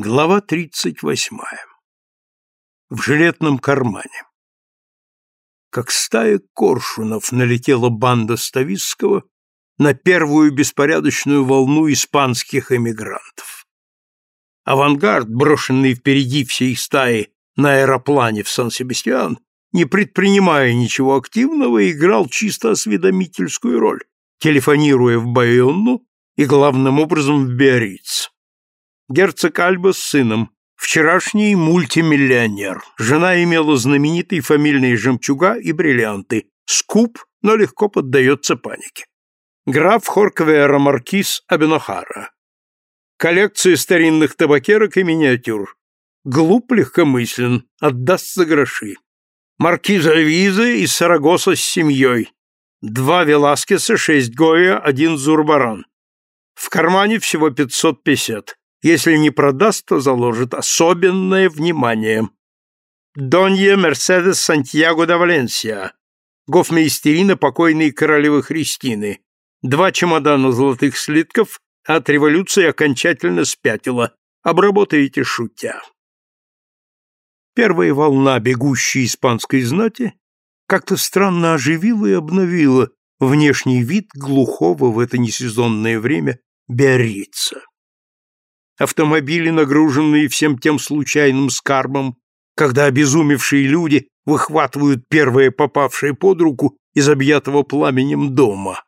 Глава 38. В жилетном кармане. Как стая коршунов налетела банда Стависского на первую беспорядочную волну испанских эмигрантов. Авангард, брошенный впереди всей стаи на аэроплане в Сан-Себастьян, не предпринимая ничего активного, играл чисто осведомительскую роль, телефонируя в Байонну и главным образом в Биарриц. Герцог Альба с сыном, вчерашний мультимиллионер. Жена имела знаменитые фамильные жемчуга и бриллианты. Скуп, но легко поддается панике. Граф Хорквера Маркиз Абенохара. Коллекция старинных табакерок и миниатюр. Глуп легкомыслен, отдаст за гроши. Маркиза Виза из Сарагоса с семьей. Два Веласкеса, шесть Гоя, один Зурбаран. В кармане всего 550. Если не продаст, то заложит особенное внимание. Донья Мерседес Сантьяго да Валенсия, гофмейстерина покойной королевы Христины. Два чемодана золотых слитков, от революции окончательно спятила. Обработаете шутя. Первая волна бегущей испанской знати как-то странно оживила и обновила внешний вид глухого в это несезонное время Биаррица. Автомобили, нагруженные всем тем случайным скарбом, когда обезумевшие люди выхватывают первое попавшее под руку из объятого пламенем дома.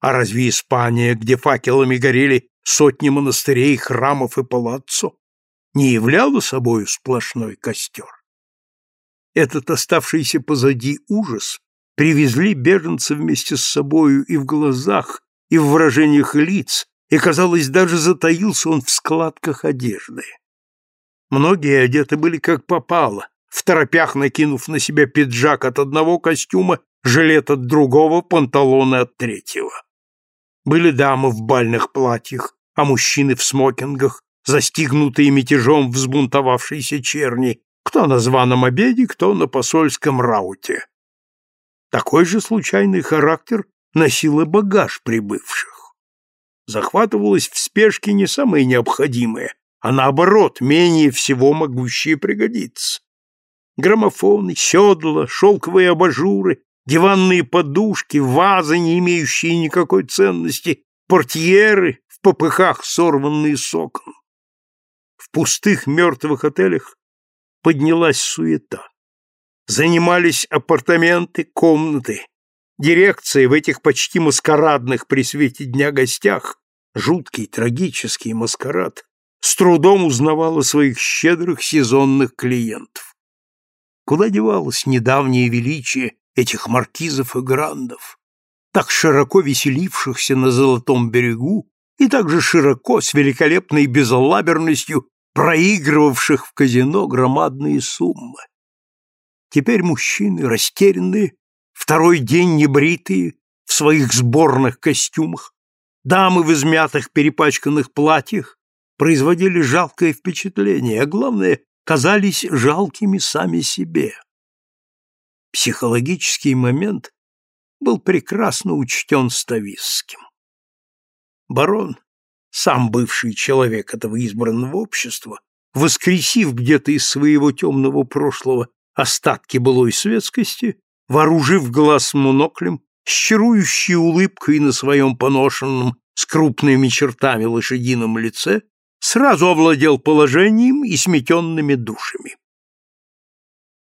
А разве Испания, где факелами горели сотни монастырей, храмов и палаццо, не являла собою сплошной костер? Этот оставшийся позади ужас привезли беженцы вместе с собою и в глазах, и в выражениях лиц, и, казалось, даже затаился он в складках одежды. Многие одеты были как попало, в торопях накинув на себя пиджак от одного костюма, жилет от другого, панталоны от третьего. Были дамы в бальных платьях, а мужчины в смокингах, застигнутые мятежом взбунтовавшейся черни, кто на званом обеде, кто на посольском рауте. Такой же случайный характер носил и багаж прибывших захватывалось в спешке не самое необходимое, а наоборот, менее всего могущее пригодиться. Граммофоны, седла, шелковые абажуры, диванные подушки, вазы, не имеющие никакой ценности, портьеры, в попыхах сорванные с окон. В пустых мертвых отелях поднялась суета. Занимались апартаменты, комнаты. Дирекция в этих почти маскарадных при свете дня гостях жуткий, трагический маскарад, с трудом узнавала своих щедрых сезонных клиентов. Куда девалось недавнее величие этих маркизов и грандов, так широко веселившихся на Золотом берегу и также широко, с великолепной безалаберностью, проигрывавших в казино громадные суммы. Теперь мужчины, растерянные, второй день небритые, в своих сборных костюмах, Дамы в измятых перепачканных платьях производили жалкое впечатление, а главное, казались жалкими сами себе. Психологический момент был прекрасно учтен Стависским. Барон, сам бывший человек этого избранного общества, воскресив где-то из своего темного прошлого остатки былой светскости, вооружив глаз моноклем, с чарующей улыбкой на своем поношенном с крупными чертами лошадином лице, сразу овладел положением и сметенными душами.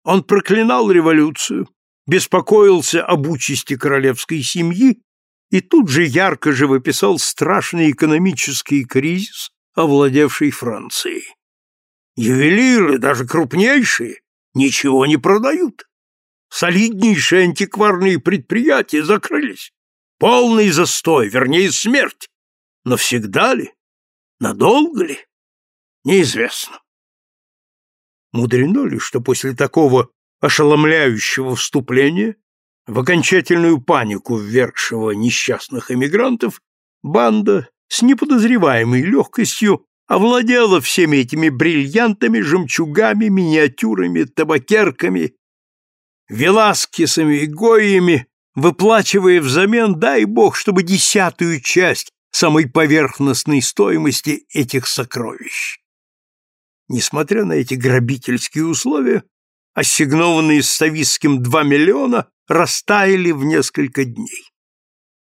Он проклинал революцию, беспокоился об участи королевской семьи и тут же ярко живописал страшный экономический кризис, овладевший Францией. Ювелиры, даже крупнейшие, ничего не продают. Солиднейшие антикварные предприятия закрылись. Полный застой, вернее, смерть. Но всегда ли? Надолго ли? Неизвестно. Мудрено ли, что после такого ошеломляющего вступления, в окончательную панику ввергшего несчастных эмигрантов, банда с неподозреваемой легкостью овладела всеми этими бриллиантами, жемчугами, миниатюрами, табакерками веласкесами и гоями, выплачивая взамен, дай бог, чтобы десятую часть самой поверхностной стоимости этих сокровищ. Несмотря на эти грабительские условия, ассигнованные Ставистским 2 миллиона растаяли в несколько дней.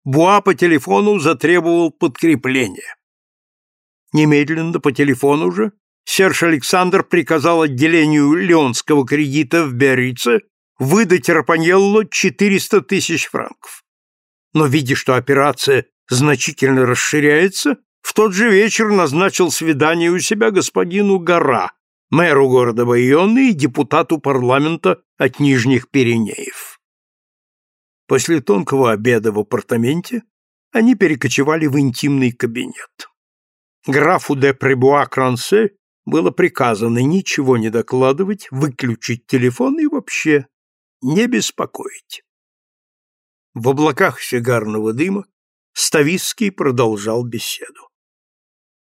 Буа по телефону затребовал подкрепление. Немедленно по телефону же Серж Александр приказал отделению Леонского кредита в Биаррице выдать Рапаньелло 400 тысяч франков. Но, видя, что операция значительно расширяется, в тот же вечер назначил свидание у себя господину Гора, мэру города Байонны и депутату парламента от Нижних Пиренеев. После тонкого обеда в апартаменте они перекочевали в интимный кабинет. Графу де Пребуа-Крансе было приказано ничего не докладывать, выключить телефон и вообще не беспокоить. В облаках сигарного дыма Ставицкий продолжал беседу.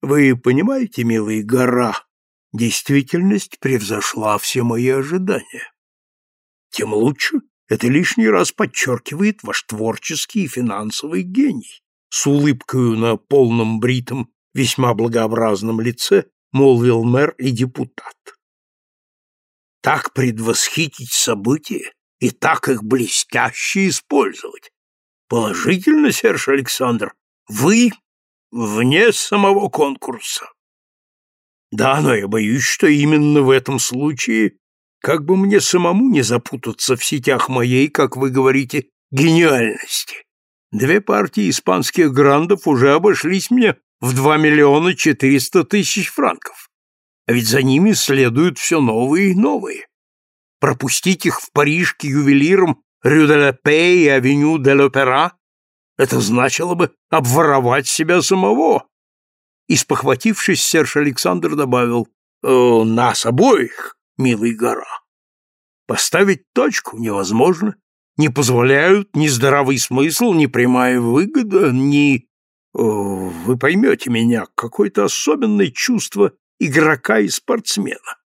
«Вы понимаете, милый гора, действительность превзошла все мои ожидания. Тем лучше, это лишний раз подчеркивает ваш творческий и финансовый гений. С улыбкою на полном бритом, весьма благообразном лице молвил мэр и депутат. Так предвосхитить события и так их блестяще использовать. Положительно, Серж Александр, вы вне самого конкурса. Да, но я боюсь, что именно в этом случае, как бы мне самому не запутаться в сетях моей, как вы говорите, гениальности. Две партии испанских грандов уже обошлись мне в 2 миллиона 400 тысяч франков. А ведь за ними следуют все новые и новые. Пропустить их в Париж к ювелирам Рю де ла Пе и Авеню де l'Опера — это значило бы обворовать себя самого. И, спохватившись, Серж Александр добавил, «Э, «Нас обоих, милый гора. Поставить точку невозможно. Не позволяют ни здравый смысл, ни прямая выгода, ни вы поймете меня, какое-то особенное чувство игрока и спортсмена.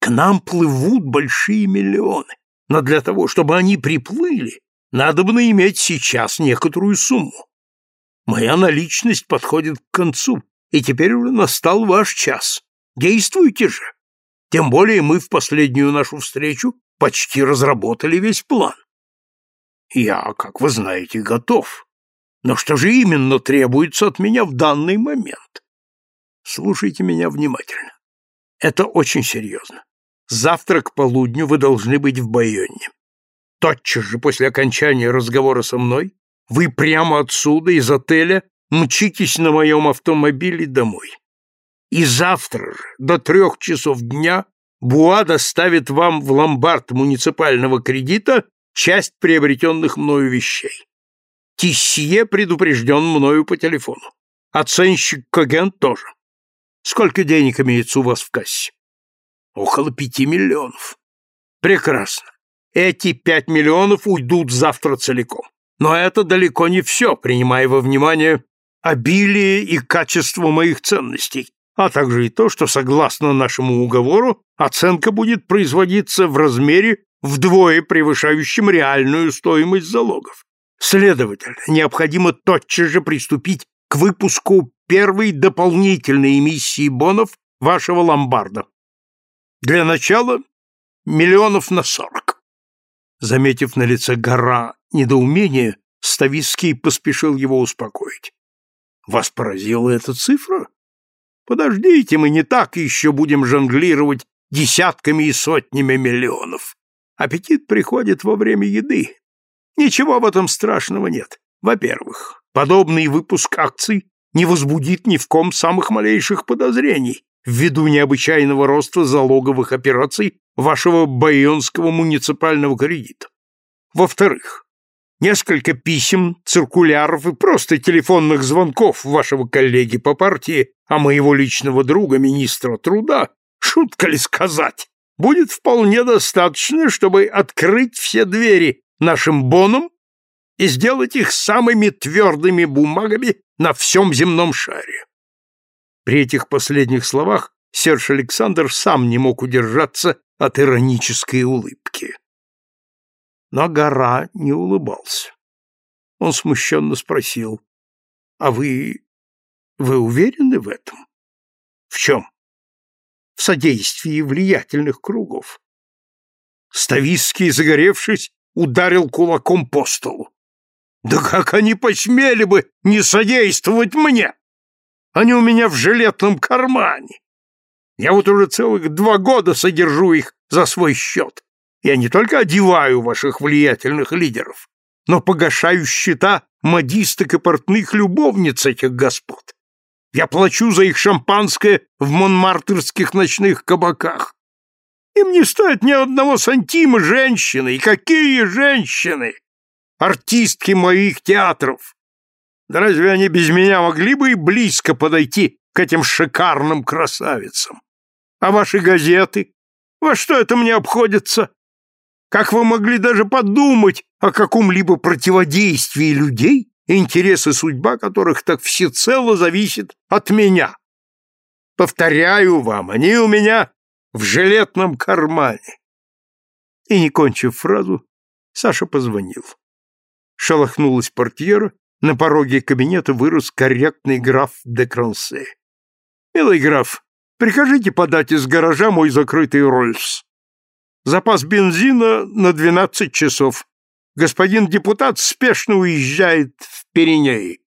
К нам плывут большие миллионы, но для того, чтобы они приплыли, надо бы иметь сейчас некоторую сумму. Моя наличность подходит к концу, и теперь уже настал ваш час. Действуйте же. Тем более мы в последнюю нашу встречу почти разработали весь план. Я, как вы знаете, готов. Но что же именно требуется от меня в данный момент? Слушайте меня внимательно. Это очень серьезно. Завтра к полудню вы должны быть в Байоне. Тотчас же после окончания разговора со мной вы прямо отсюда, из отеля, мчитесь на моем автомобиле домой. И завтра же, до трех часов дня, Буа доставит вам в ломбард муниципального кредита часть приобретенных мною вещей. Тисье предупрежден мною по телефону. Оценщик Коген тоже. Сколько денег имеется у вас в кассе? Около пяти миллионов. Прекрасно. Эти пять миллионов уйдут завтра целиком. Но это далеко не все, принимая во внимание обилие и качество моих ценностей, а также и то, что, согласно нашему уговору, оценка будет производиться в размере вдвое превышающем реальную стоимость залогов. Следовательно, необходимо тотчас же приступить к выпуску первой дополнительной эмиссии бонов вашего ломбарда. Для начала миллионов на сорок. Заметив на лице гора недоумения, Ставицкий поспешил его успокоить. Вас поразила эта цифра? Подождите, мы не так еще будем жонглировать десятками и сотнями миллионов. Аппетит приходит во время еды, Ничего в этом страшного нет. Во-первых, подобный выпуск акций не возбудит ни в ком самых малейших подозрений ввиду необычайного роста залоговых операций вашего байонского муниципального кредита. Во-вторых, несколько писем, циркуляров и просто телефонных звонков вашего коллеги по партии, а моего личного друга, министра труда, шутка ли сказать, будет вполне достаточно, чтобы открыть все двери нашим бонам и сделать их самыми твердыми бумагами на всем земном шаре. При этих последних словах Серж Александр сам не мог удержаться от иронической улыбки. Но гора не улыбался. Он смущенно спросил, «А вы... вы уверены в этом?» «В чем?» в содействии влиятельных кругов. Ставицкий, загоревшись, ударил кулаком по столу. Да как они посмели бы не содействовать мне? Они у меня в жилетном кармане. Я вот уже целых два года содержу их за свой счет. Я не только одеваю ваших влиятельных лидеров, но погашаю счета модисток и портных любовниц этих господ. Я плачу за их шампанское в монмартерских ночных кабаках. Им не стоит ни одного сантима женщины. И какие женщины! Артистки моих театров! Да разве они без меня могли бы и близко подойти к этим шикарным красавицам? А ваши газеты? Во что это мне обходится? Как вы могли даже подумать о каком-либо противодействии людей, интересы судьба которых так всецело зависит от меня? Повторяю вам, они у меня в жилетном кармане. И, не кончив фразу, Саша позвонил. Шелохнулась портьера, на пороге кабинета вырос корректный граф де Крансе. «Милый граф, прикажите подать из гаража мой закрытый Рольс. Запас бензина на двенадцать часов. Господин депутат спешно уезжает в Пиренеи.